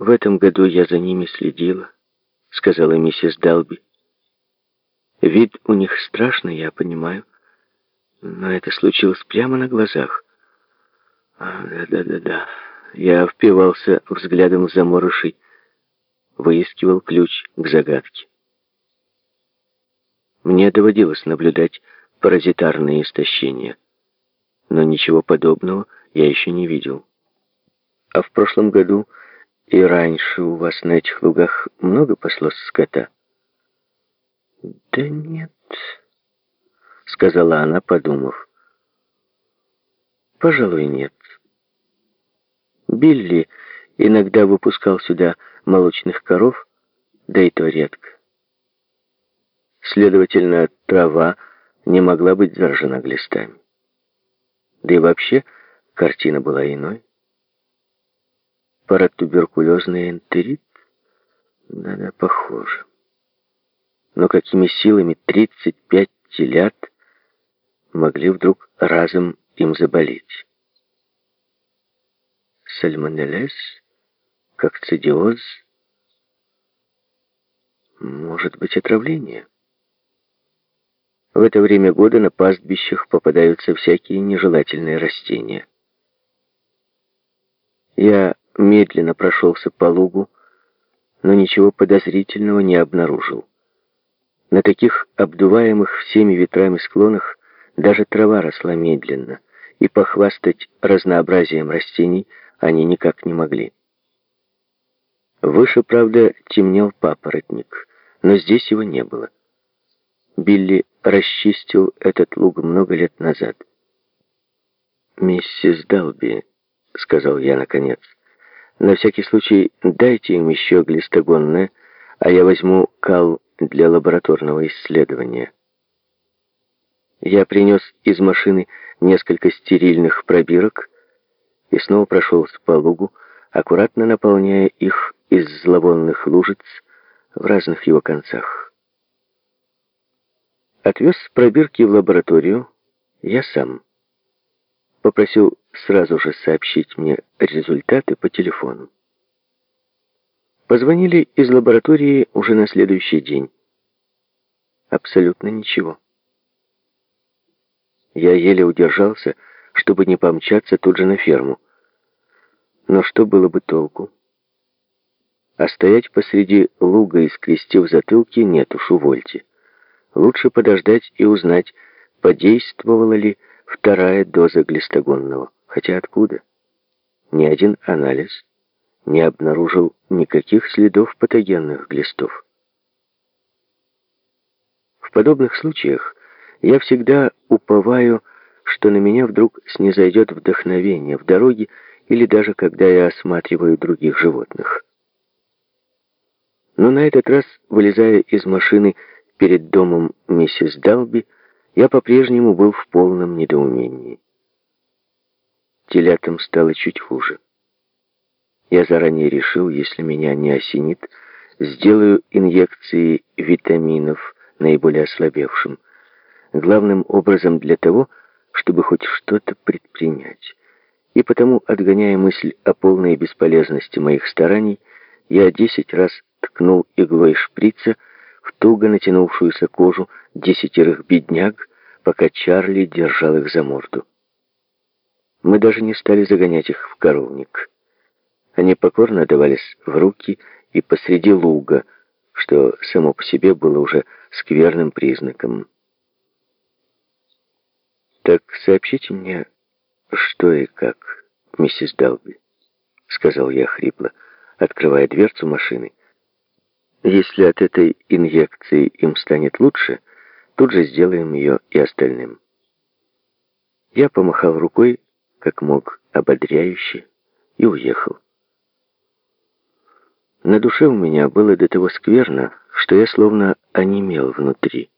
В этом году я за ними следила, сказала миссис Далби. Вид у них страшный, я понимаю, но это случилось прямо на глазах. Да-да-да-да. Я впивался взглядом в заморышей, выискивал ключ к загадке. Мне доводилось наблюдать паразитарные истощения, но ничего подобного я еще не видел. А в прошлом году и раньше у вас на этих лугах много паслось скота? Да нет, сказала она, подумав. Пожалуй, нет. Билли иногда выпускал сюда молочных коров, да и то редко. Следовательно, трава не могла быть заражена глистами. Да и вообще картина была иной. Паратуберкулезный энтерит? Да-да, похоже. Но какими силами 35 телят могли вдруг разом им заболеть? Сальмонеллез, кокцидиоз, может быть отравление. В это время года на пастбищах попадаются всякие нежелательные растения. Я медленно прошелся по лугу, но ничего подозрительного не обнаружил. На таких обдуваемых всеми ветрами склонах даже трава росла медленно, и похвастать разнообразием растений они никак не могли. Выше, правда, темнел папоротник, но здесь его не было. Билли расчистил этот луг много лет назад. «Миссис Далби», — сказал я наконец, — «на всякий случай дайте им еще глистогонное, а я возьму кал для лабораторного исследования». Я принес из машины несколько стерильных пробирок и снова прошелся по лугу, аккуратно наполняя их из зловонных лужиц в разных его концах. Отвез пробирки в лабораторию я сам. Попросил сразу же сообщить мне результаты по телефону. Позвонили из лаборатории уже на следующий день. Абсолютно ничего. Я еле удержался, чтобы не помчаться тут же на ферму. Но что было бы толку? А стоять посреди луга и скрестив затылки нет уж, увольте. Лучше подождать и узнать, подействовала ли вторая доза глистогонного. Хотя откуда? Ни один анализ не обнаружил никаких следов патогенных глистов. В подобных случаях я всегда уповаю, что на меня вдруг снизойдет вдохновение в дороге или даже когда я осматриваю других животных. Но на этот раз, вылезая из машины перед домом миссис Далби, я по-прежнему был в полном недоумении. Телятам стало чуть хуже. Я заранее решил, если меня не осенит, сделаю инъекции витаминов наиболее ослабевшим, главным образом для того, чтобы хоть что-то предпринять. И потому, отгоняя мысль о полной бесполезности моих стараний, я десять раз ткнул иглой шприца туго натянувшуюся кожу десятерых бедняг, пока Чарли держал их за морду. Мы даже не стали загонять их в коровник. Они покорно давались в руки и посреди луга, что само по себе было уже скверным признаком. «Так сообщите мне, что и как, миссис Далби», — сказал я хрипло, открывая дверцу машины. Если от этой инъекции им станет лучше, тут же сделаем ее и остальным. Я помахал рукой, как мог, ободряюще, и уехал. На душе у меня было до того скверно, что я словно онемел внутри.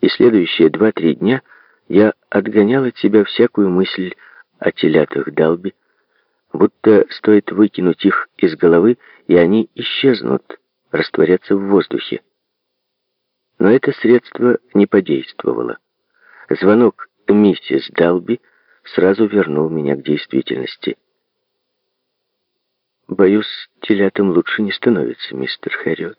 И следующие два-три дня я отгонял от себя всякую мысль о телятах Далби, будто стоит выкинуть их из головы, и они исчезнут, растворятся в воздухе. Но это средство не подействовало. Звонок миссис Далби сразу вернул меня к действительности. Боюсь, телятам лучше не становится, мистер Хэрриот.